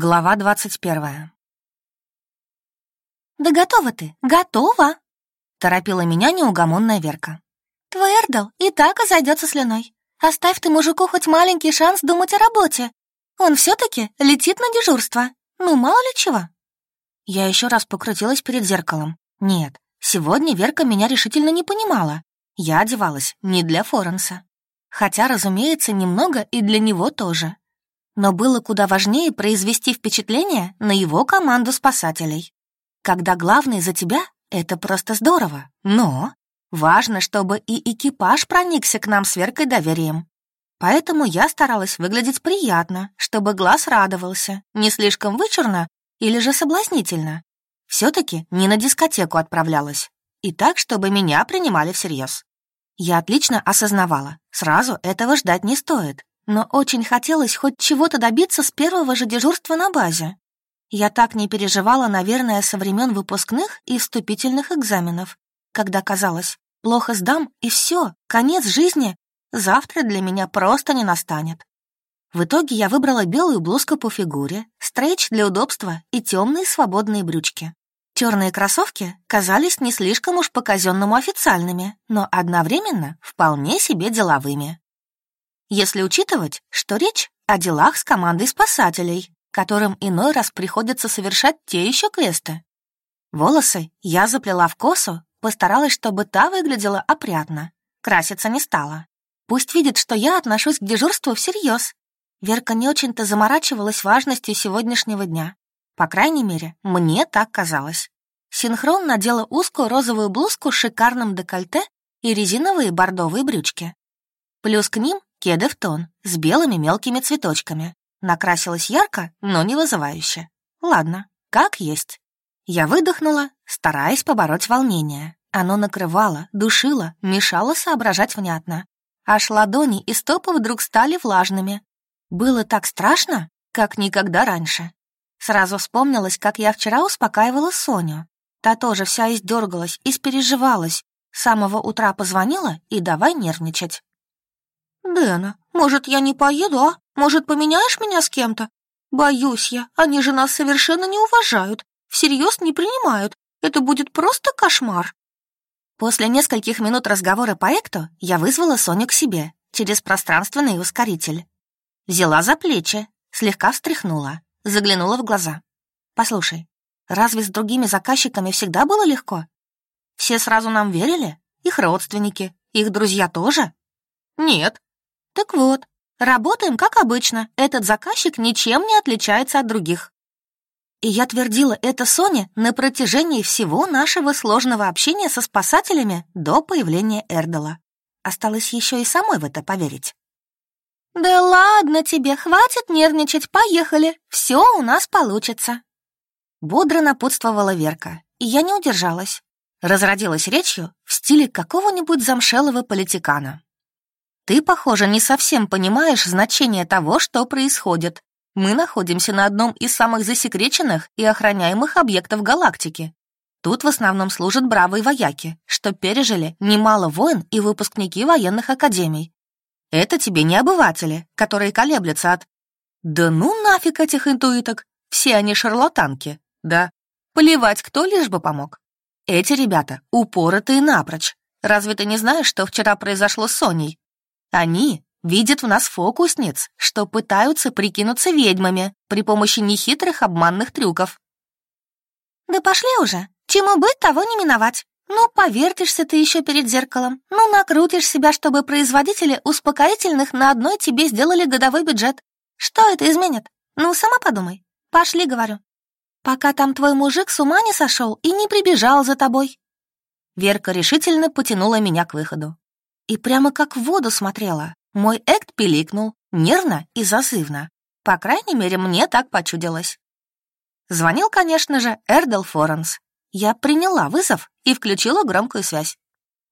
Глава двадцать первая. «Да готова ты, готова!» — торопила меня неугомонная Верка. «Твой Эрдл и так изойдется слюной. Оставь ты мужику хоть маленький шанс думать о работе. Он все таки летит на дежурство. Ну, мало ли чего». Я еще раз покрутилась перед зеркалом. Нет, сегодня Верка меня решительно не понимала. Я одевалась не для Форенса. Хотя, разумеется, немного и для него тоже. Но было куда важнее произвести впечатление на его команду спасателей. Когда главный за тебя, это просто здорово. Но важно, чтобы и экипаж проникся к нам с Веркой доверием. Поэтому я старалась выглядеть приятно, чтобы глаз радовался, не слишком вычурно или же соблазнительно. Все-таки не на дискотеку отправлялась. И так, чтобы меня принимали всерьез. Я отлично осознавала, сразу этого ждать не стоит но очень хотелось хоть чего-то добиться с первого же дежурства на базе. Я так не переживала, наверное, со времен выпускных и вступительных экзаменов, когда казалось, плохо сдам, и все, конец жизни, завтра для меня просто не настанет. В итоге я выбрала белую блузку по фигуре, стрейч для удобства и темные свободные брючки. Черные кроссовки казались не слишком уж по-казенному официальными, но одновременно вполне себе деловыми если учитывать, что речь о делах с командой спасателей, которым иной раз приходится совершать те еще квесты. Волосы я заплела в косу, постаралась, чтобы та выглядела опрятно. Краситься не стала. Пусть видит, что я отношусь к дежурству всерьез. Верка не очень-то заморачивалась важностью сегодняшнего дня. По крайней мере, мне так казалось. Синхрон надела узкую розовую блузку с шикарным декольте и резиновые бордовые брючки. Плюс к ним Кеды в тон, с белыми мелкими цветочками. Накрасилась ярко, но не вызывающе. Ладно, как есть. Я выдохнула, стараясь побороть волнение. Оно накрывало, душило, мешало соображать внятно. Аж ладони и стопы вдруг стали влажными. Было так страшно, как никогда раньше. Сразу вспомнилось, как я вчера успокаивала Соню. Та тоже вся издергалась, испереживалась. С самого утра позвонила и давай нервничать. «Дэна, может, я не поеду, а? Может, поменяешь меня с кем-то? Боюсь я, они же нас совершенно не уважают, всерьез не принимают. Это будет просто кошмар». После нескольких минут разговора по Экту я вызвала Соню к себе через пространственный ускоритель. Взяла за плечи, слегка встряхнула, заглянула в глаза. «Послушай, разве с другими заказчиками всегда было легко? Все сразу нам верили? Их родственники, их друзья тоже?» «Нет», так вот, работаем как обычно, этот заказчик ничем не отличается от других. И я твердила это Соне на протяжении всего нашего сложного общения со спасателями до появления Эрдала. Осталось еще и самой в это поверить. «Да ладно тебе, хватит нервничать, поехали, все у нас получится». Бодро напутствовала Верка, и я не удержалась. Разродилась речью в стиле какого-нибудь замшелого политикана. Ты, похоже, не совсем понимаешь значение того, что происходит. Мы находимся на одном из самых засекреченных и охраняемых объектов галактики. Тут в основном служат бравые вояки, что пережили немало войн и выпускники военных академий. Это тебе не обыватели, которые колеблются от... Да ну нафиг этих интуиток, все они шарлатанки, да. Плевать, кто лишь бы помог. Эти ребята упоротые напрочь. Разве ты не знаешь, что вчера произошло с Соней? Они видят в нас фокусниц, что пытаются прикинуться ведьмами при помощи нехитрых обманных трюков. «Да пошли уже! Чему быть, того не миновать! Ну, повертишься ты еще перед зеркалом, ну, накрутишь себя, чтобы производители успокоительных на одной тебе сделали годовой бюджет. Что это изменит? Ну, сама подумай. Пошли, говорю. Пока там твой мужик с ума не сошел и не прибежал за тобой». Верка решительно потянула меня к выходу и прямо как в воду смотрела. Мой экт пиликнул, нервно и зазывно. По крайней мере, мне так почудилось. Звонил, конечно же, Эрдел Форенс. Я приняла вызов и включила громкую связь.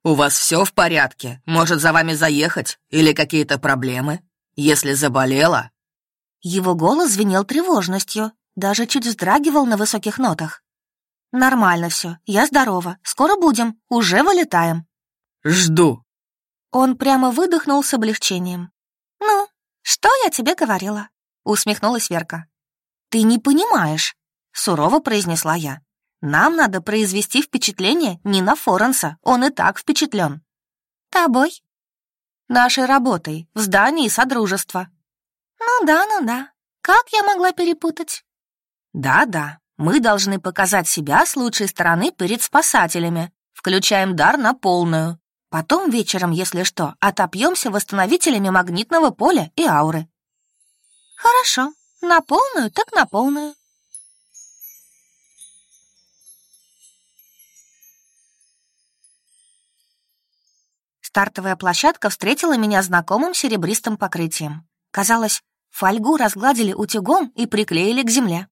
«У вас все в порядке? Может, за вами заехать? Или какие-то проблемы? Если заболела?» Его голос звенел тревожностью, даже чуть вздрагивал на высоких нотах. «Нормально все, я здорова, скоро будем, уже вылетаем». «Жду», он прямо выдохнул с облегчением. «Ну, что я тебе говорила?» — усмехнулась Верка. «Ты не понимаешь», — сурово произнесла я. «Нам надо произвести впечатление не на Форенса, он и так впечатлен». «Тобой?» «Нашей работой, в здании Содружества». «Ну да, ну да. Как я могла перепутать?» «Да-да, мы должны показать себя с лучшей стороны перед спасателями. Включаем дар на полную. Потом вечером, если что, отопьемся восстановителями магнитного поля и ауры». «Хорошо, на полную так на полную». Стартовая площадка встретила меня знакомым серебристым покрытием. Казалось, фольгу разгладили утюгом и приклеили к земле.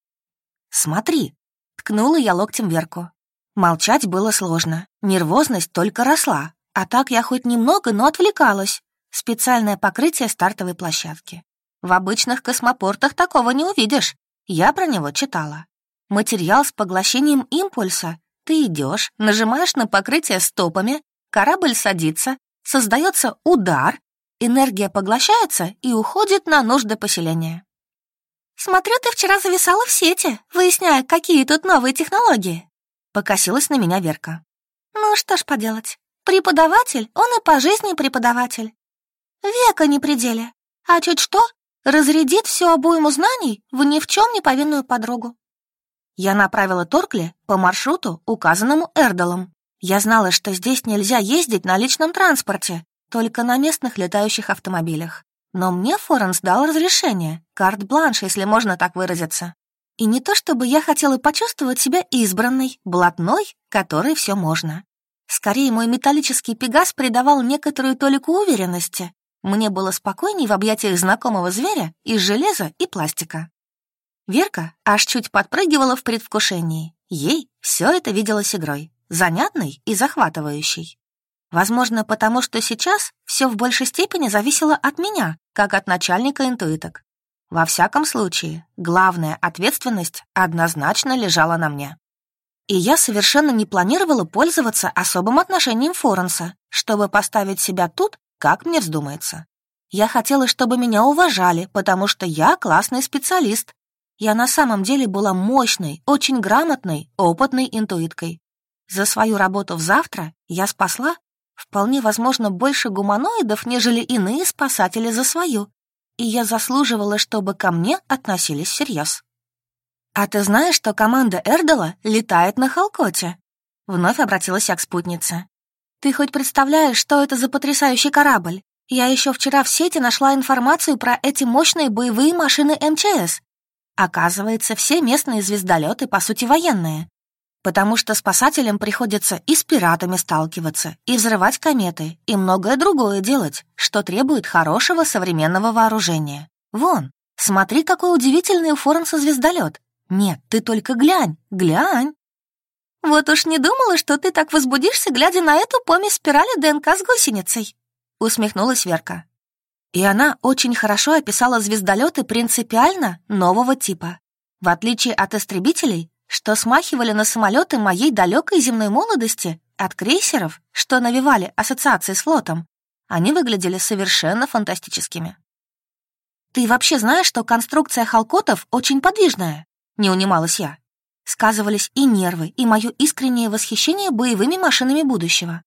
«Смотри!» — ткнула я локтем Верку. Молчать было сложно, нервозность только росла, а так я хоть немного, но отвлекалась. Специальное покрытие стартовой площадки. В обычных космопортах такого не увидишь. Я про него читала. Материал с поглощением импульса. Ты идешь, нажимаешь на покрытие стопами, корабль садится, создается удар, энергия поглощается и уходит на нужды поселения. «Смотрю, ты вчера зависала в сети, выясняя, какие тут новые технологии». Покосилась на меня Верка. «Ну что ж поделать, преподаватель, он и по жизни преподаватель. Века не пределе, а чуть что, разрядит всю обойму знаний в ни в чем не повинную подругу». Я направила Торкли по маршруту, указанному Эрдалом. Я знала, что здесь нельзя ездить на личном транспорте, только на местных летающих автомобилях. Но мне Форенс дал разрешение, карт-бланш, если можно так выразиться. И не то чтобы я хотела почувствовать себя избранной, блатной, которой все можно. Скорее, мой металлический пегас придавал некоторую толику уверенности. Мне было спокойней в объятиях знакомого зверя из железа и пластика. Верка аж чуть подпрыгивала в предвкушении. Ей все это виделось игрой, занятной и захватывающей. Возможно, потому что сейчас все в большей степени зависело от меня, как от начальника интуиток. Во всяком случае, главная ответственность однозначно лежала на мне. И я совершенно не планировала пользоваться особым отношением Форенса, чтобы поставить себя тут, как мне вздумается. Я хотела, чтобы меня уважали, потому что я классный специалист. Я на самом деле была мощной, очень грамотной, опытной интуиткой. За свою работу в завтра я спасла Вполне возможно, больше гуманоидов, нежели иные спасатели за свою. И я заслуживала, чтобы ко мне относились всерьез. «А ты знаешь, что команда Эрдала летает на Халкоте?» Вновь обратилась я к спутнице. «Ты хоть представляешь, что это за потрясающий корабль? Я еще вчера в сети нашла информацию про эти мощные боевые машины МЧС. Оказывается, все местные звездолеты, по сути, военные потому что спасателям приходится и с пиратами сталкиваться, и взрывать кометы, и многое другое делать, что требует хорошего современного вооружения. Вон, смотри, какой удивительный у Форенса звездолет. Нет, ты только глянь, глянь. Вот уж не думала, что ты так возбудишься, глядя на эту помесь спирали ДНК с гусеницей, усмехнулась Верка. И она очень хорошо описала звездолеты принципиально нового типа. В отличие от истребителей, что смахивали на самолеты моей далекой земной молодости от крейсеров, что навевали ассоциации с флотом. Они выглядели совершенно фантастическими. «Ты вообще знаешь, что конструкция халкотов очень подвижная?» — не унималась я. Сказывались и нервы, и мое искреннее восхищение боевыми машинами будущего.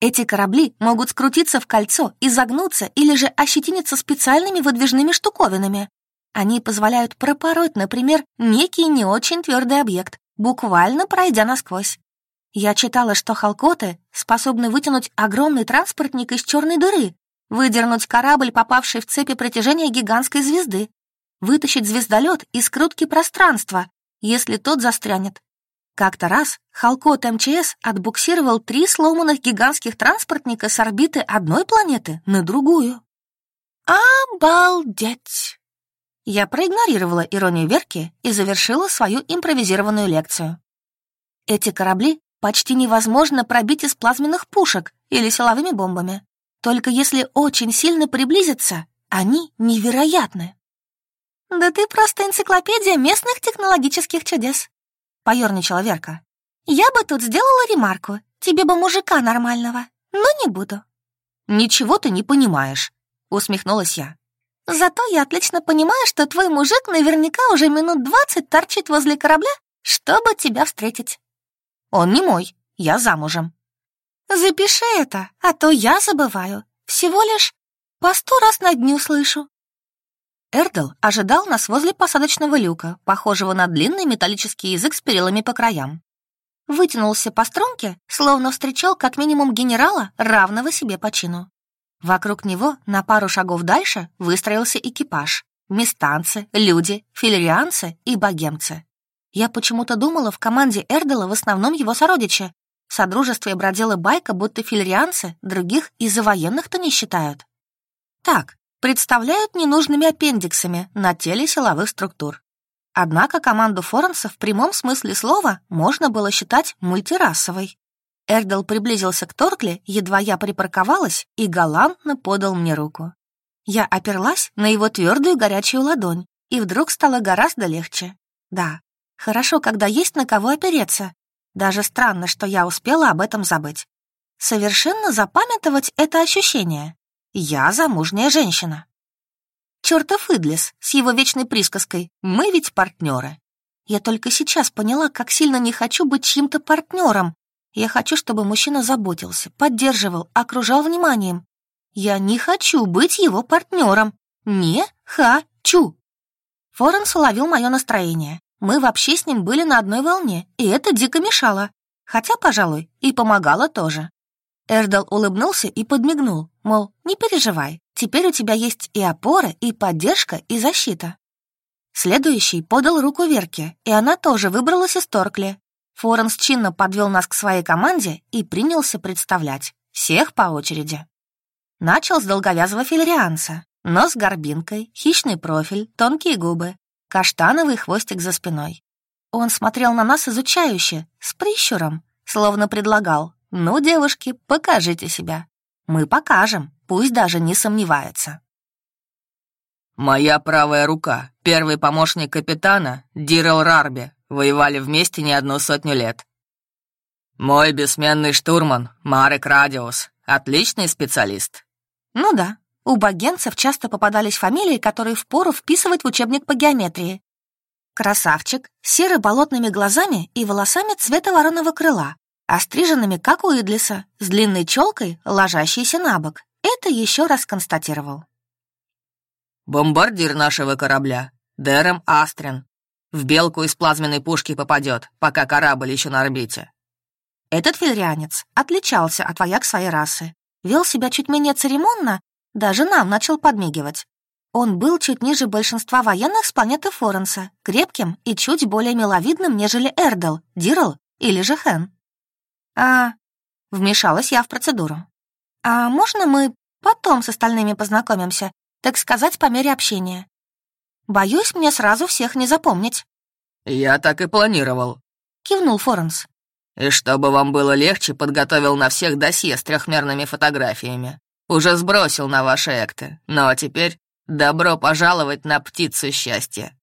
Эти корабли могут скрутиться в кольцо, изогнуться или же ощетиниться специальными выдвижными штуковинами, они позволяют пропороть, например, некий не очень твердый объект, буквально пройдя насквозь. Я читала, что халкоты способны вытянуть огромный транспортник из черной дыры, выдернуть корабль, попавший в цепи притяжения гигантской звезды, вытащить звездолет из крутки пространства, если тот застрянет. Как-то раз Халкот МЧС отбуксировал три сломанных гигантских транспортника с орбиты одной планеты на другую. «Обалдеть!» Я проигнорировала иронию Верки и завершила свою импровизированную лекцию. Эти корабли почти невозможно пробить из плазменных пушек или силовыми бомбами. Только если очень сильно приблизиться, они невероятны. «Да ты просто энциклопедия местных технологических чудес», — поерничала Верка. «Я бы тут сделала ремарку. Тебе бы мужика нормального, но не буду». «Ничего ты не понимаешь», — усмехнулась я. Зато я отлично понимаю, что твой мужик наверняка уже минут двадцать торчит возле корабля, чтобы тебя встретить. Он не мой, я замужем. Запиши это, а то я забываю. Всего лишь по сто раз на дню слышу. Эрдл ожидал нас возле посадочного люка, похожего на длинный металлический язык с перилами по краям. Вытянулся по струнке, словно встречал как минимум генерала, равного себе по чину. Вокруг него на пару шагов дальше выстроился экипаж. Местанцы, люди, филерианцы и богемцы. Я почему-то думала, в команде Эрдела в основном его сородичи. В содружестве бродила байка, будто филерианцы других из-за военных-то не считают. Так, представляют ненужными аппендиксами на теле силовых структур. Однако команду Форенса в прямом смысле слова можно было считать мультирасовой. Эрдл приблизился к Торкле, едва я припарковалась, и галантно подал мне руку. Я оперлась на его твердую горячую ладонь, и вдруг стало гораздо легче. Да, хорошо, когда есть на кого опереться. Даже странно, что я успела об этом забыть. Совершенно запамятовать это ощущение. Я замужняя женщина. Чертов Идлис с его вечной присказкой «Мы ведь партнеры». Я только сейчас поняла, как сильно не хочу быть чьим-то партнером, я хочу, чтобы мужчина заботился, поддерживал, окружал вниманием. Я не хочу быть его партнером. Не хочу. Форенс уловил мое настроение. Мы вообще с ним были на одной волне, и это дико мешало. Хотя, пожалуй, и помогало тоже. Эрдал улыбнулся и подмигнул, мол, не переживай, теперь у тебя есть и опора, и поддержка, и защита. Следующий подал руку Верке, и она тоже выбралась из Торкли, Форенс чинно подвел нас к своей команде и принялся представлять. Всех по очереди. Начал с долговязого филерианца. Нос горбинкой, хищный профиль, тонкие губы, каштановый хвостик за спиной. Он смотрел на нас изучающе, с прищуром, словно предлагал «Ну, девушки, покажите себя. Мы покажем, пусть даже не сомневается». «Моя правая рука, первый помощник капитана Дирел Рарби, Воевали вместе не одну сотню лет. Мой бессменный штурман, Марек Радиус, отличный специалист. Ну да, у богенцев часто попадались фамилии, которые впору вписывать в учебник по геометрии. Красавчик, с серо-болотными глазами и волосами цвета вороного крыла, остриженными, как у Идлиса, с длинной челкой, ложащейся на бок. Это еще раз констатировал. «Бомбардир нашего корабля, Дерем Астрин, в белку из плазменной пушки попадет, пока корабль еще на орбите. Этот филрианец отличался от вояк своей расы. Вел себя чуть менее церемонно, даже нам начал подмигивать. Он был чуть ниже большинства военных с планеты Форенса, крепким и чуть более миловидным, нежели Эрдл, Дирл или же Хэн. «А...» — вмешалась я в процедуру. «А можно мы потом с остальными познакомимся, так сказать, по мере общения? Боюсь, мне сразу всех не запомнить». «Я так и планировал», — кивнул Форенс. «И чтобы вам было легче, подготовил на всех досье с трехмерными фотографиями. Уже сбросил на ваши экты, но теперь добро пожаловать на птицу счастья».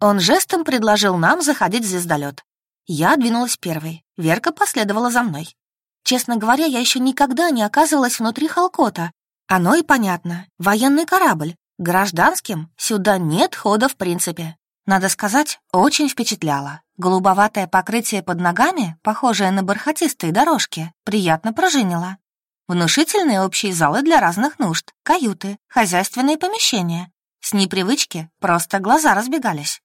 Он жестом предложил нам заходить в звездолет. Я двинулась первой, Верка последовала за мной. Честно говоря, я еще никогда не оказывалась внутри Халкота. Оно и понятно. Военный корабль, Гражданским сюда нет хода в принципе. Надо сказать, очень впечатляло. Голубоватое покрытие под ногами, похожее на бархатистые дорожки, приятно пружинило. Внушительные общие залы для разных нужд, каюты, хозяйственные помещения. С непривычки просто глаза разбегались.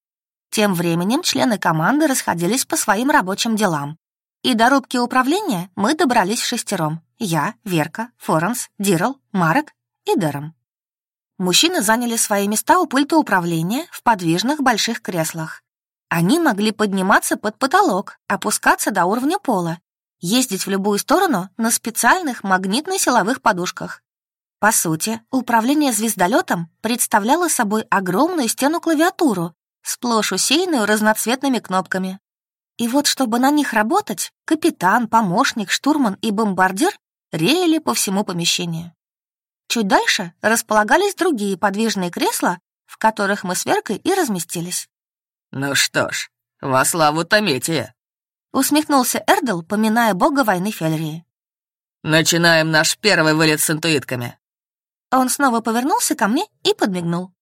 Тем временем члены команды расходились по своим рабочим делам. И до рубки управления мы добрались шестером. Я, Верка, Форенс, Дирл, Марек и Дером. Мужчины заняли свои места у пульта управления в подвижных больших креслах. Они могли подниматься под потолок, опускаться до уровня пола, ездить в любую сторону на специальных магнитно-силовых подушках. По сути, управление звездолетом представляло собой огромную стену-клавиатуру, сплошь усеянную разноцветными кнопками. И вот, чтобы на них работать, капитан, помощник, штурман и бомбардир реяли по всему помещению. Чуть дальше располагались другие подвижные кресла, в которых мы с Веркой и разместились. «Ну что ж, во славу Тометия!» Усмехнулся Эрдл, поминая бога войны Фельрии. «Начинаем наш первый вылет с интуитками». Он снова повернулся ко мне и подмигнул.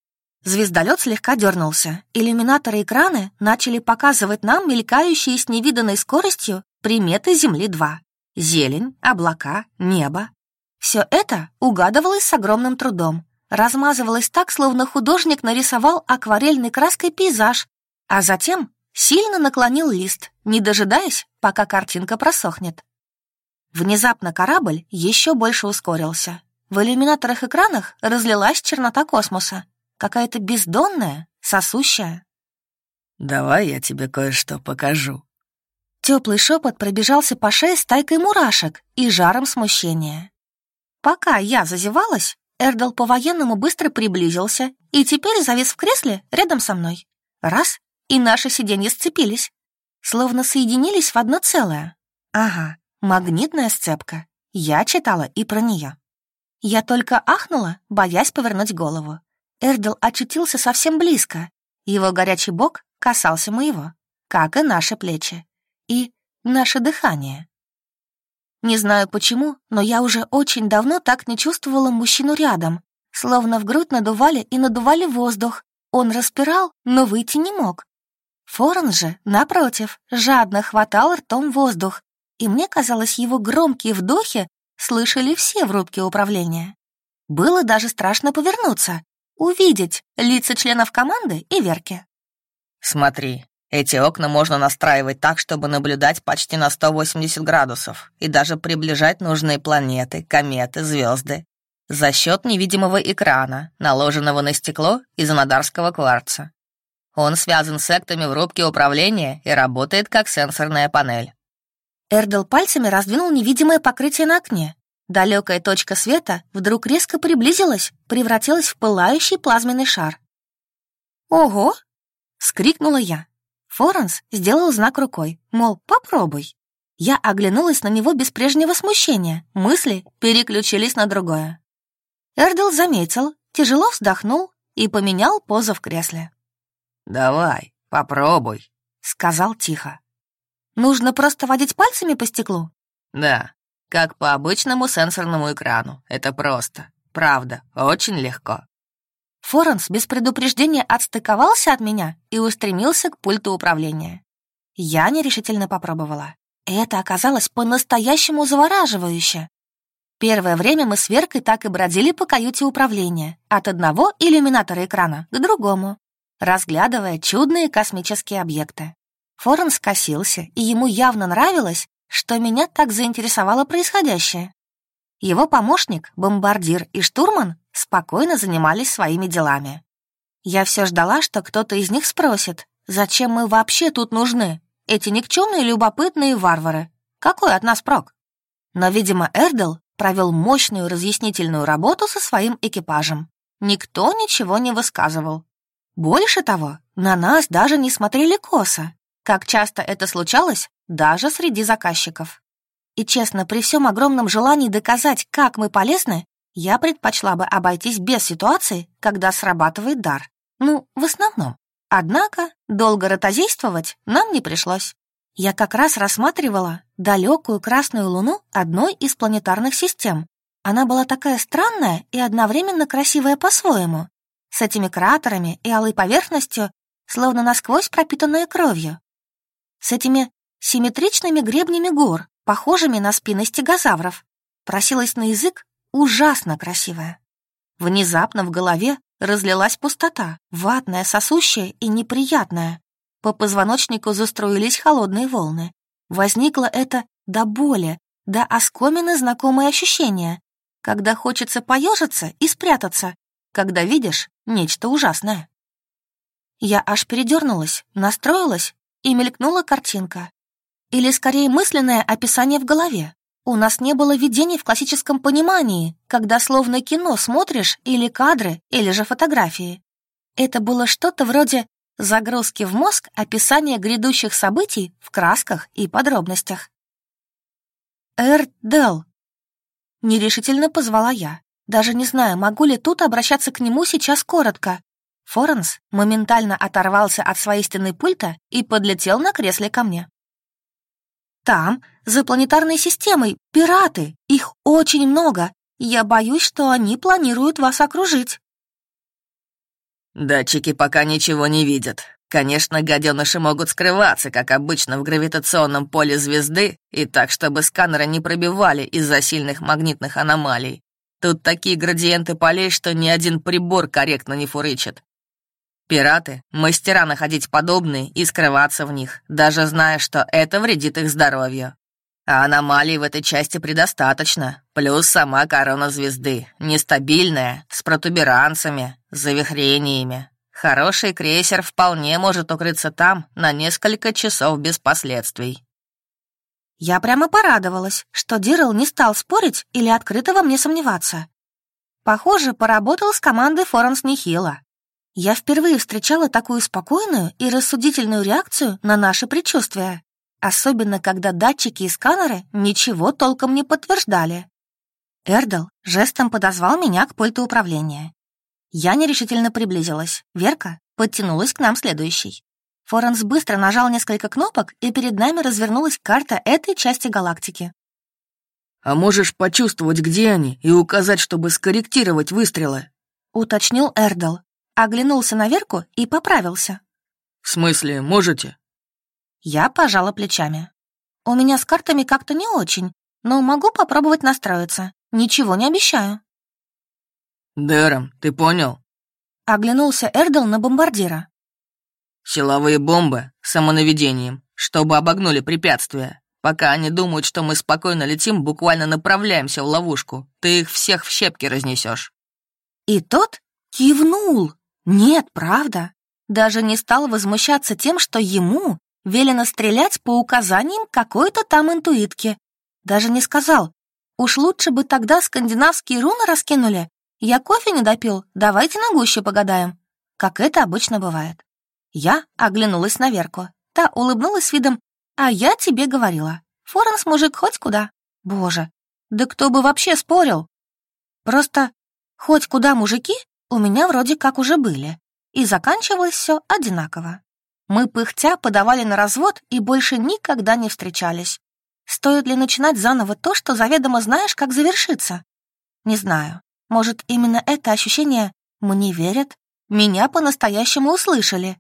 Звездолет слегка дернулся. Иллюминаторы экраны начали показывать нам мелькающие с невиданной скоростью приметы Земли-2. Зелень, облака, небо. Все это угадывалось с огромным трудом. Размазывалось так, словно художник нарисовал акварельной краской пейзаж, а затем сильно наклонил лист, не дожидаясь, пока картинка просохнет. Внезапно корабль еще больше ускорился. В иллюминаторах экранах разлилась чернота космоса, какая-то бездонная, сосущая. «Давай я тебе кое-что покажу». Теплый шепот пробежался по шее стайкой мурашек и жаром смущения. Пока я зазевалась, Эрдл по-военному быстро приблизился и теперь завис в кресле рядом со мной. Раз, и наши сиденья сцепились. Словно соединились в одно целое. Ага, магнитная сцепка. Я читала и про нее. Я только ахнула, боясь повернуть голову. Эрдл очутился совсем близко. Его горячий бок касался моего, как и наши плечи. И наше дыхание. Не знаю почему, но я уже очень давно так не чувствовала мужчину рядом. Словно в грудь надували и надували воздух. Он распирал, но выйти не мог. Форен же, напротив, жадно хватал ртом воздух, и мне казалось, его громкие вдохи слышали все в рубке управления. Было даже страшно повернуться, увидеть лица членов команды и Верки. «Смотри, эти окна можно настраивать так, чтобы наблюдать почти на 180 градусов и даже приближать нужные планеты, кометы, звезды за счет невидимого экрана, наложенного на стекло из анадарского кварца. Он связан с эктами в рубке управления и работает как сенсорная панель. Эрдл пальцами раздвинул невидимое покрытие на окне. Далекая точка света вдруг резко приблизилась, превратилась в пылающий плазменный шар. «Ого!» — скрикнула я. Форенс сделал знак рукой, мол, попробуй. Я оглянулась на него без прежнего смущения, мысли переключились на другое. Эрдл заметил, тяжело вздохнул и поменял позу в кресле. «Давай, попробуй», — сказал тихо. «Нужно просто водить пальцами по стеклу?» «Да, как по обычному сенсорному экрану. Это просто. Правда, очень легко». Форенс без предупреждения отстыковался от меня и устремился к пульту управления. Я нерешительно попробовала. Это оказалось по-настоящему завораживающе. Первое время мы с Веркой так и бродили по каюте управления, от одного иллюминатора экрана к другому, разглядывая чудные космические объекты. Форен скосился, и ему явно нравилось, что меня так заинтересовало происходящее. Его помощник, бомбардир и штурман спокойно занимались своими делами. Я все ждала, что кто-то из них спросит, зачем мы вообще тут нужны, эти никчемные любопытные варвары. Какой от нас прок? Но, видимо, Эрдл провел мощную разъяснительную работу со своим экипажем. Никто ничего не высказывал. Больше того, на нас даже не смотрели косо, как часто это случалось даже среди заказчиков. И честно, при всем огромном желании доказать, как мы полезны, я предпочла бы обойтись без ситуации, когда срабатывает дар. Ну, в основном. Однако долго ротозействовать нам не пришлось. Я как раз рассматривала далекую красную луну одной из планетарных систем. Она была такая странная и одновременно красивая по-своему, с этими кратерами и алой поверхностью, словно насквозь пропитанная кровью. С этими симметричными гребнями гор, похожими на спины стегозавров. Просилась на язык ужасно красивая. Внезапно в голове разлилась пустота, ватная, сосущая и неприятная. По позвоночнику застроились холодные волны. Возникло это до боли, до оскомины знакомое ощущение, когда хочется поежиться и спрятаться, когда видишь нечто ужасное. Я аж передернулась, настроилась, и мелькнула картинка. Или, скорее, мысленное описание в голове. У нас не было видений в классическом понимании, когда словно кино смотришь или кадры, или же фотографии. Это было что-то вроде загрузки в мозг описания грядущих событий в красках и подробностях. «Эрдел», — нерешительно позвала я. Даже не знаю, могу ли тут обращаться к нему сейчас коротко. Форенс моментально оторвался от своей стены пульта и подлетел на кресле ко мне. Там, за планетарной системой, пираты. Их очень много. Я боюсь, что они планируют вас окружить». «Датчики пока ничего не видят. Конечно, гаденыши могут скрываться, как обычно, в гравитационном поле звезды, и так, чтобы сканеры не пробивали из-за сильных магнитных аномалий. Тут такие градиенты полей, что ни один прибор корректно не фурычит. Пираты — мастера находить подобные и скрываться в них, даже зная, что это вредит их здоровью. А аномалий в этой части предостаточно, плюс сама корона звезды, нестабильная, с протуберанцами, завихрениями. Хороший крейсер вполне может укрыться там на несколько часов без последствий. Я прямо порадовалась, что Дирл не стал спорить или открыто во мне сомневаться. Похоже, поработал с командой Форенс Нихила. Я впервые встречала такую спокойную и рассудительную реакцию на наши предчувствия, особенно когда датчики и сканеры ничего толком не подтверждали. Эрдл жестом подозвал меня к пульту управления. Я нерешительно приблизилась. Верка подтянулась к нам следующей. Форенс быстро нажал несколько кнопок, и перед нами развернулась карта этой части галактики. «А можешь почувствовать, где они, и указать, чтобы скорректировать выстрелы?» — уточнил Эрдл оглянулся на Верку и поправился. «В смысле, можете?» Я пожала плечами. «У меня с картами как-то не очень, но могу попробовать настроиться. Ничего не обещаю». «Дэром, ты понял?» Оглянулся Эрдл на бомбардира. «Силовые бомбы с самонаведением, чтобы обогнули препятствия. Пока они думают, что мы спокойно летим, буквально направляемся в ловушку. Ты их всех в щепки разнесешь. И тот кивнул. Нет, правда. Даже не стал возмущаться тем, что ему велено стрелять по указаниям какой-то там интуитки. Даже не сказал. Уж лучше бы тогда скандинавские руны раскинули. Я кофе не допил, давайте на гуще погадаем. Как это обычно бывает. Я оглянулась на Верку. Та улыбнулась с видом «А я тебе говорила. Форенс мужик хоть куда». Боже, да кто бы вообще спорил? Просто хоть куда мужики у меня вроде как уже были, и заканчивалось все одинаково. Мы пыхтя подавали на развод и больше никогда не встречались. Стоит ли начинать заново то, что заведомо знаешь, как завершится? Не знаю. Может, именно это ощущение «мне верят», меня по-настоящему услышали.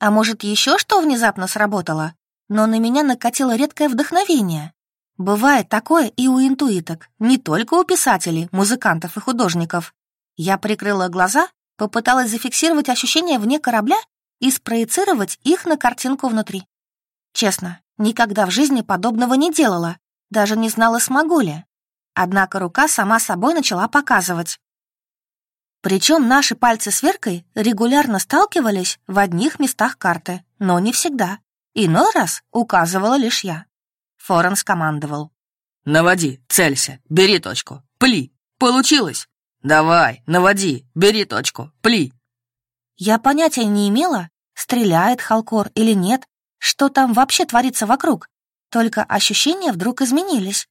А может, еще что внезапно сработало, но на меня накатило редкое вдохновение. Бывает такое и у интуиток, не только у писателей, музыкантов и художников. Я прикрыла глаза, попыталась зафиксировать ощущения вне корабля и спроецировать их на картинку внутри. Честно, никогда в жизни подобного не делала, даже не знала, смогу ли. Однако рука сама собой начала показывать. Причем наши пальцы с Веркой регулярно сталкивались в одних местах карты, но не всегда. Иной раз указывала лишь я. Форен скомандовал. «Наводи, целься, бери точку, пли. Получилось!» «Давай, наводи, бери точку, пли!» Я понятия не имела, стреляет Халкор или нет, что там вообще творится вокруг. Только ощущения вдруг изменились.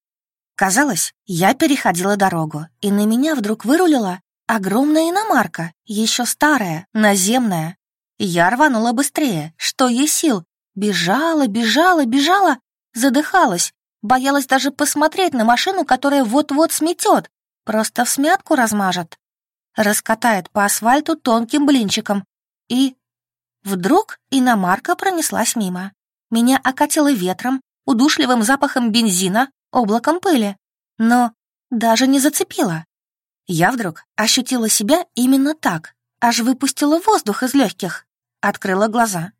Казалось, я переходила дорогу, и на меня вдруг вырулила огромная иномарка, еще старая, наземная. Я рванула быстрее, что есть сил. Бежала, бежала, бежала, задыхалась, боялась даже посмотреть на машину, которая вот-вот сметет, Просто в смятку размажет. Раскатает по асфальту тонким блинчиком. И... Вдруг иномарка пронеслась мимо. Меня окатило ветром, удушливым запахом бензина, облаком пыли. Но даже не зацепило. Я вдруг ощутила себя именно так, аж выпустила воздух из легких. Открыла глаза.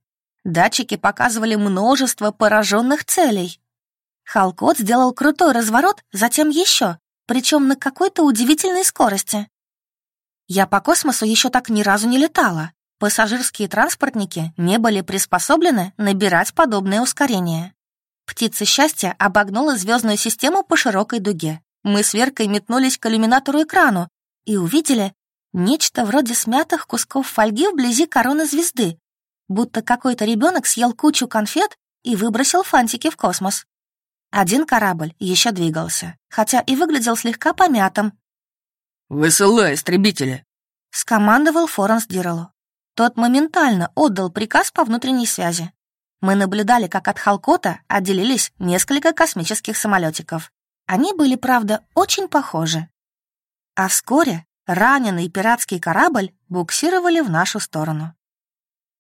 Датчики показывали множество пораженных целей. Халкот сделал крутой разворот, затем еще, причем на какой-то удивительной скорости. Я по космосу еще так ни разу не летала. Пассажирские транспортники не были приспособлены набирать подобное ускорение. Птица счастья обогнула звездную систему по широкой дуге. Мы с Веркой метнулись к иллюминатору экрану и увидели нечто вроде смятых кусков фольги вблизи короны звезды, будто какой-то ребенок съел кучу конфет и выбросил фантики в космос. Один корабль еще двигался, хотя и выглядел слегка помятым. «Высылай, истребители!» — скомандовал Форенс Диреллу. Тот моментально отдал приказ по внутренней связи. Мы наблюдали, как от Халкота отделились несколько космических самолетиков. Они были, правда, очень похожи. А вскоре раненый пиратский корабль буксировали в нашу сторону.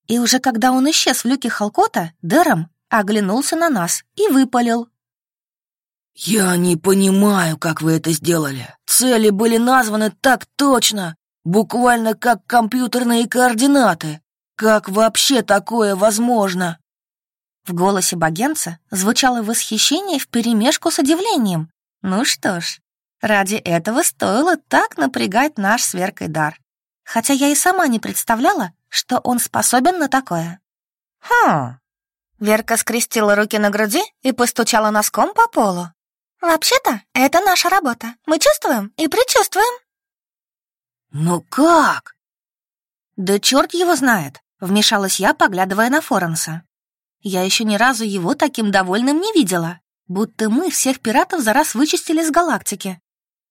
И уже когда он исчез в люке Халкота, Дером оглянулся на нас и выпалил. «Я не понимаю, как вы это сделали. Цели были названы так точно, буквально как компьютерные координаты. Как вообще такое возможно?» В голосе богенца звучало восхищение вперемешку с удивлением. Ну что ж, ради этого стоило так напрягать наш сверкой дар. Хотя я и сама не представляла, что он способен на такое. «Хм...» Верка скрестила руки на груди и постучала носком по полу. «Вообще-то, это наша работа. Мы чувствуем и предчувствуем». «Но как?» «Да черт его знает», — вмешалась я, поглядывая на Форенса. Я еще ни разу его таким довольным не видела, будто мы всех пиратов за раз вычистили с галактики.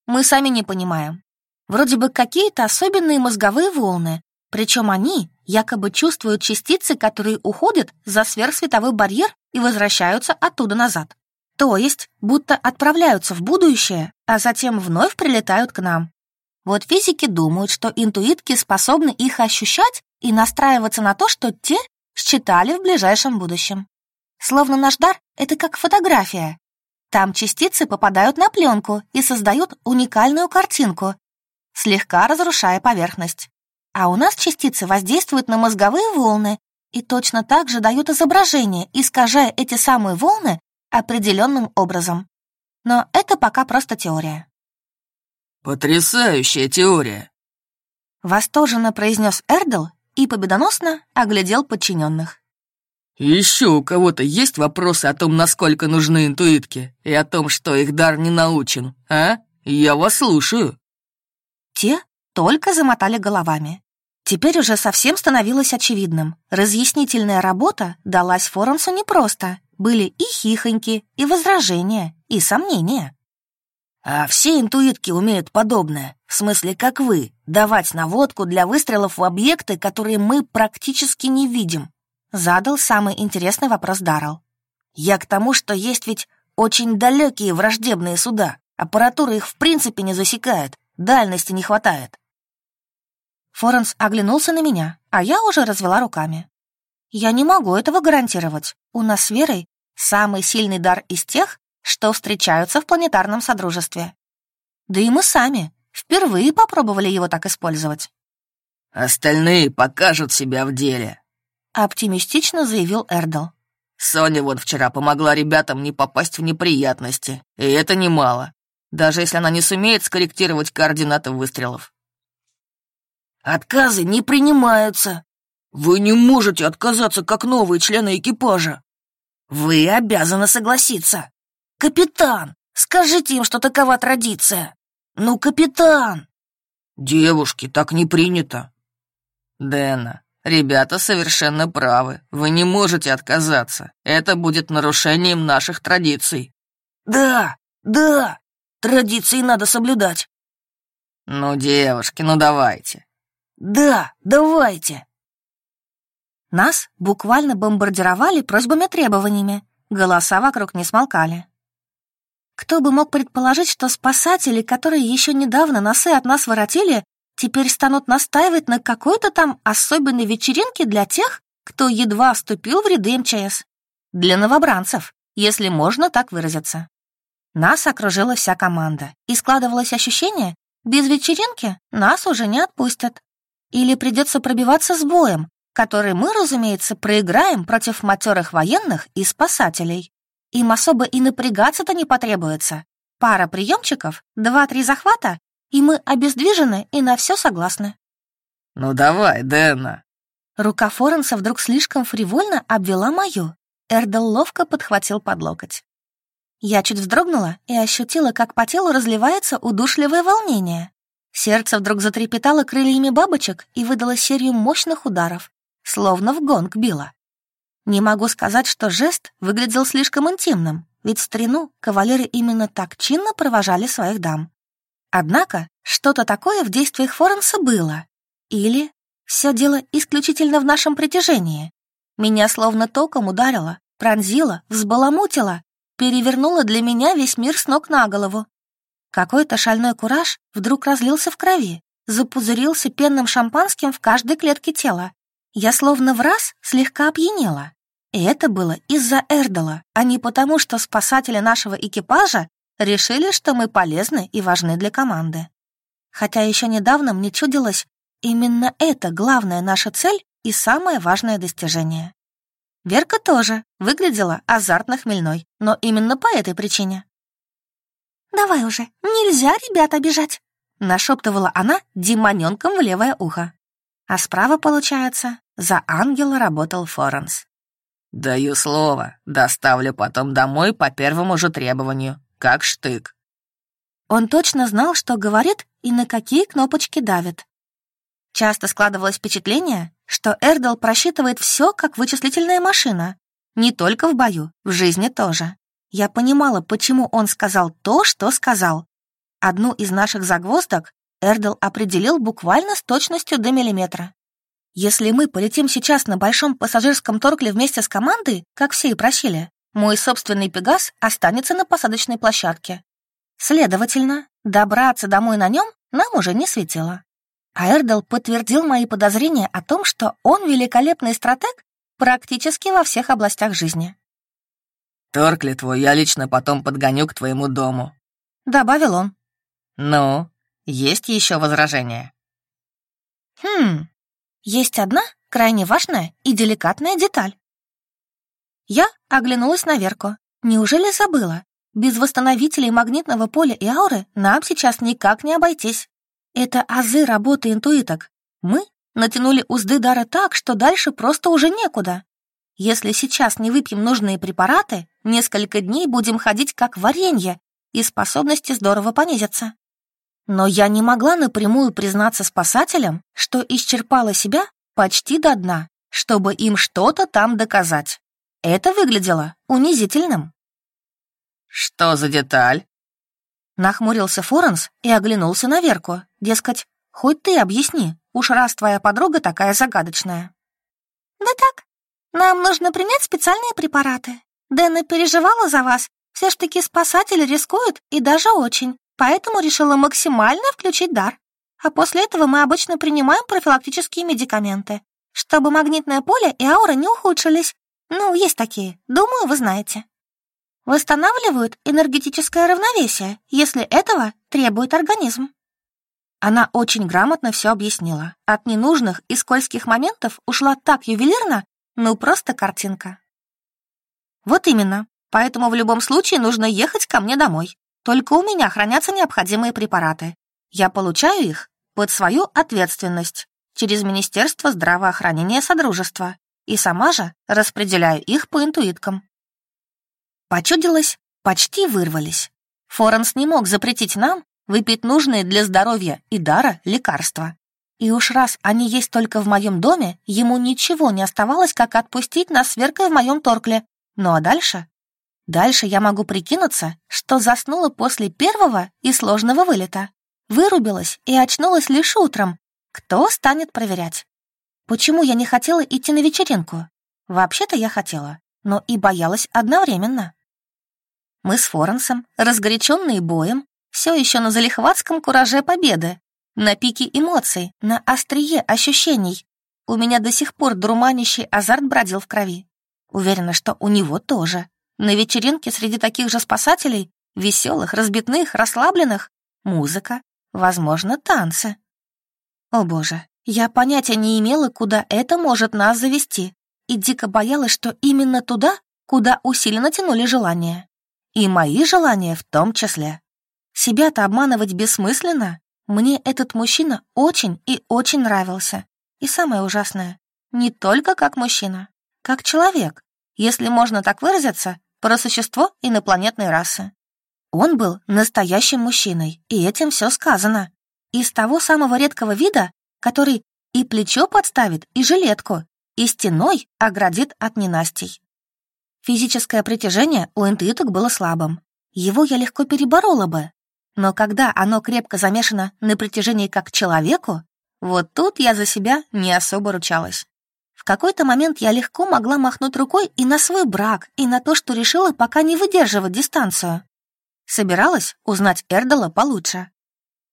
Мы сами не понимаем. Вроде бы какие-то особенные мозговые волны, причем они якобы чувствуют частицы, которые уходят за сверхсветовой барьер и возвращаются оттуда назад. То есть, будто отправляются в будущее, а затем вновь прилетают к нам. Вот физики думают, что интуитки способны их ощущать и настраиваться на то, что те считали в ближайшем будущем. Словно наш дар — это как фотография. Там частицы попадают на пленку и создают уникальную картинку, слегка разрушая поверхность. А у нас частицы воздействуют на мозговые волны и точно так же дают изображение, искажая эти самые волны определенным образом. Но это пока просто теория. «Потрясающая теория!» Восторженно произнес Эрдл и победоносно оглядел подчиненных. «Еще у кого-то есть вопросы о том, насколько нужны интуитки, и о том, что их дар не научен, а? Я вас слушаю». Те только замотали головами. Теперь уже совсем становилось очевидным. Разъяснительная работа далась Форенсу непросто. Были и хихоньки, и возражения, и сомнения. А все интуитки умеют подобное, в смысле, как вы, давать наводку для выстрелов в объекты, которые мы практически не видим. Задал самый интересный вопрос Даррелл. Я к тому, что есть ведь очень далекие враждебные суда. Аппаратура их в принципе не засекает, дальности не хватает. Форенс оглянулся на меня, а я уже развела руками. Я не могу этого гарантировать. У нас с Верой самый сильный дар из тех, что встречаются в планетарном содружестве. Да и мы сами впервые попробовали его так использовать. «Остальные покажут себя в деле», — оптимистично заявил Эрдл. «Соня вот вчера помогла ребятам не попасть в неприятности, и это немало, даже если она не сумеет скорректировать координаты выстрелов». «Отказы не принимаются. Вы не можете отказаться как новые члены экипажа. Вы обязаны согласиться. «Капитан, скажите им, что такова традиция! Ну, капитан!» «Девушки, так не принято!» «Дэна, ребята совершенно правы. Вы не можете отказаться. Это будет нарушением наших традиций». «Да, да, традиции надо соблюдать». «Ну, девушки, ну давайте». «Да, давайте». Нас буквально бомбардировали просьбами-требованиями. Голоса вокруг не смолкали. Кто бы мог предположить, что спасатели, которые еще недавно носы от нас воротили, теперь станут настаивать на какой-то там особенной вечеринке для тех, кто едва вступил в ряды МЧС. Для новобранцев, если можно так выразиться. Нас окружила вся команда, и складывалось ощущение, без вечеринки нас уже не отпустят. Или придется пробиваться с боем, который мы, разумеется, проиграем против матерых военных и спасателей. Им особо и напрягаться-то не потребуется. Пара приемчиков, два-три захвата, и мы обездвижены и на все согласны. «Ну давай, Дэна!» Рука Форенса вдруг слишком фривольно обвела мою. Эрдел ловко подхватил под локоть. Я чуть вздрогнула и ощутила, как по телу разливается удушливое волнение. Сердце вдруг затрепетало крыльями бабочек и выдало серию мощных ударов, словно в гонг било. Не могу сказать, что жест выглядел слишком интимным, ведь в старину кавалеры именно так чинно провожали своих дам. Однако что-то такое в действиях Форенса было. Или все дело исключительно в нашем притяжении. Меня словно током ударило, пронзило, взбаламутило, перевернуло для меня весь мир с ног на голову. Какой-то шальной кураж вдруг разлился в крови, запузырился пенным шампанским в каждой клетке тела. Я словно в раз слегка опьянела. И это было из-за Эрдала, а не потому, что спасатели нашего экипажа решили, что мы полезны и важны для команды. Хотя еще недавно мне чудилось, именно это главная наша цель и самое важное достижение. Верка тоже выглядела азартно хмельной, но именно по этой причине. «Давай уже, нельзя ребят обижать!» Нашептывала она демоненком в левое ухо. А справа, получается, за ангела работал Форенс. «Даю слово, доставлю потом домой по первому же требованию, как штык». Он точно знал, что говорит и на какие кнопочки давит. Часто складывалось впечатление, что Эрдл просчитывает все как вычислительная машина. Не только в бою, в жизни тоже. Я понимала, почему он сказал то, что сказал. Одну из наших загвоздок Эрдл определил буквально с точностью до миллиметра. Если мы полетим сейчас на большом пассажирском торкле вместе с командой, как все и просили, мой собственный Пегас останется на посадочной площадке. Следовательно, добраться домой на нем нам уже не светило. А Эрдл подтвердил мои подозрения о том, что он великолепный стратег практически во всех областях жизни. «Торкли твой я лично потом подгоню к твоему дому», — добавил он. «Ну, есть еще возражения?» «Хм, есть одна крайне важная и деликатная деталь». Я оглянулась на Верку. Неужели забыла? Без восстановителей магнитного поля и ауры нам сейчас никак не обойтись. Это азы работы интуиток. Мы натянули узды дара так, что дальше просто уже некуда. Если сейчас не выпьем нужные препараты, несколько дней будем ходить как варенье, и способности здорово понизятся. Но я не могла напрямую признаться спасателям, что исчерпала себя почти до дна, чтобы им что-то там доказать. Это выглядело унизительным. «Что за деталь?» Нахмурился Форенс и оглянулся на Верку. Дескать, хоть ты объясни, уж раз твоя подруга такая загадочная. Да так, нам нужно принять специальные препараты. Дэна переживала за вас. Все ж таки спасатели рискуют, и даже очень. Поэтому решила максимально включить дар. А после этого мы обычно принимаем профилактические медикаменты, чтобы магнитное поле и аура не ухудшились. Ну, есть такие, думаю, вы знаете восстанавливают энергетическое равновесие, если этого требует организм. Она очень грамотно все объяснила. От ненужных и скользких моментов ушла так ювелирно, ну просто картинка. Вот именно. Поэтому в любом случае нужно ехать ко мне домой. Только у меня хранятся необходимые препараты. Я получаю их под свою ответственность через Министерство здравоохранения Содружества и сама же распределяю их по интуиткам. Почудилось, почти вырвались. Форенс не мог запретить нам выпить нужные для здоровья и дара лекарства. И уж раз они есть только в моем доме, ему ничего не оставалось, как отпустить нас сверкой в моем торкле. Ну а дальше? Дальше я могу прикинуться, что заснула после первого и сложного вылета. Вырубилась и очнулась лишь утром. Кто станет проверять? Почему я не хотела идти на вечеринку? Вообще-то я хотела, но и боялась одновременно. Мы с Форенсом, разгоряченные боем, все еще на залихватском кураже победы, на пике эмоций, на острие ощущений. У меня до сих пор дурманящий азарт бродил в крови. Уверена, что у него тоже. На вечеринке среди таких же спасателей, веселых, разбитных, расслабленных, музыка, возможно, танцы. О боже, я понятия не имела, куда это может нас завести, и дико боялась, что именно туда, куда усиленно тянули желания. И мои желания в том числе. Себя-то обманывать бессмысленно. Мне этот мужчина очень и очень нравился. И самое ужасное, не только как мужчина, как человек, если можно так выразиться, про существо инопланетной расы. Он был настоящим мужчиной, и этим все сказано. Из того самого редкого вида, который и плечо подставит, и жилетку, и стеной оградит от ненастей. Физическое притяжение у интуиток было слабым. Его я легко переборола бы. Но когда оно крепко замешано на притяжении как к человеку, вот тут я за себя не особо ручалась. В какой-то момент я легко могла махнуть рукой и на свой брак, и на то, что решила пока не выдерживать дистанцию. Собиралась узнать Эрдала получше.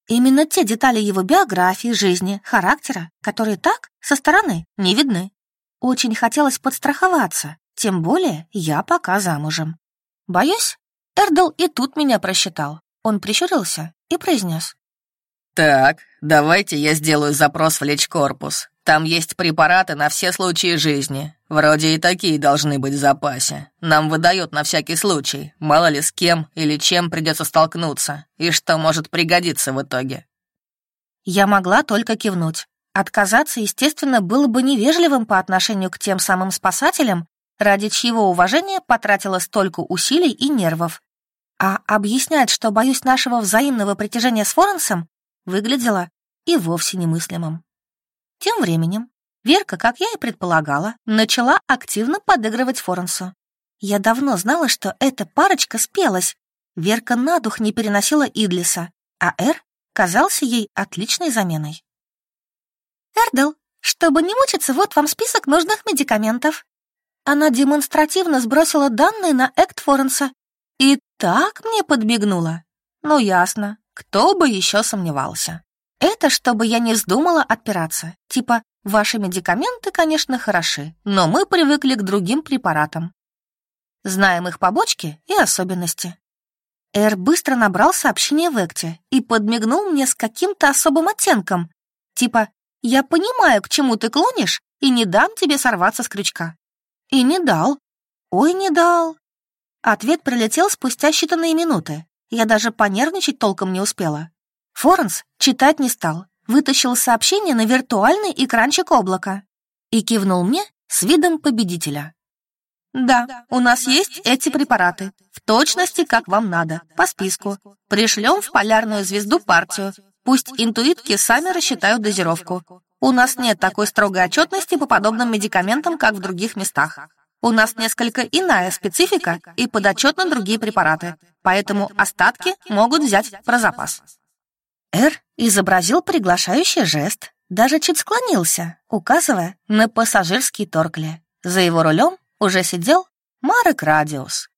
Именно те детали его биографии, жизни, характера, которые так, со стороны, не видны. Очень хотелось подстраховаться, тем более я пока замужем. Боюсь, Эрдл и тут меня просчитал. Он прищурился и произнес. «Так, давайте я сделаю запрос в лечкорпус. Там есть препараты на все случаи жизни. Вроде и такие должны быть в запасе. Нам выдают на всякий случай, мало ли с кем или чем придется столкнуться, и что может пригодиться в итоге». Я могла только кивнуть. Отказаться, естественно, было бы невежливым по отношению к тем самым спасателям, ради чьего уважения потратила столько усилий и нервов. А объяснять, что боюсь нашего взаимного притяжения с Форенсом, выглядело и вовсе немыслимым. Тем временем Верка, как я и предполагала, начала активно подыгрывать Форенсу. Я давно знала, что эта парочка спелась. Верка на дух не переносила Идлиса, а Эр казался ей отличной заменой. «Эрдл, чтобы не мучиться, вот вам список нужных медикаментов». Она демонстративно сбросила данные на Экт Форенса и так мне подбегнула. Ну, ясно, кто бы еще сомневался. Это чтобы я не вздумала отпираться. Типа, ваши медикаменты, конечно, хороши, но мы привыкли к другим препаратам. Знаем их побочки и особенности. Эр быстро набрал сообщение в Экте и подмигнул мне с каким-то особым оттенком. Типа, я понимаю, к чему ты клонишь, и не дам тебе сорваться с крючка. И не дал. Ой, не дал. Ответ прилетел спустя считанные минуты. Я даже понервничать толком не успела. Форенс читать не стал, вытащил сообщение на виртуальный экранчик облака и кивнул мне с видом победителя. «Да, у нас есть эти препараты, в точности, как вам надо, по списку. Пришлем в полярную звезду партию. Пусть интуитки сами рассчитают дозировку. У нас нет такой строгой отчетности по подобным медикаментам, как в других местах. У нас несколько иная специфика и подотчетны другие препараты, поэтому остатки могут взять про запас. Эр изобразил приглашающий жест, даже чуть склонился, указывая на пассажирский торкли. За его рулем уже сидел Марек Радиус.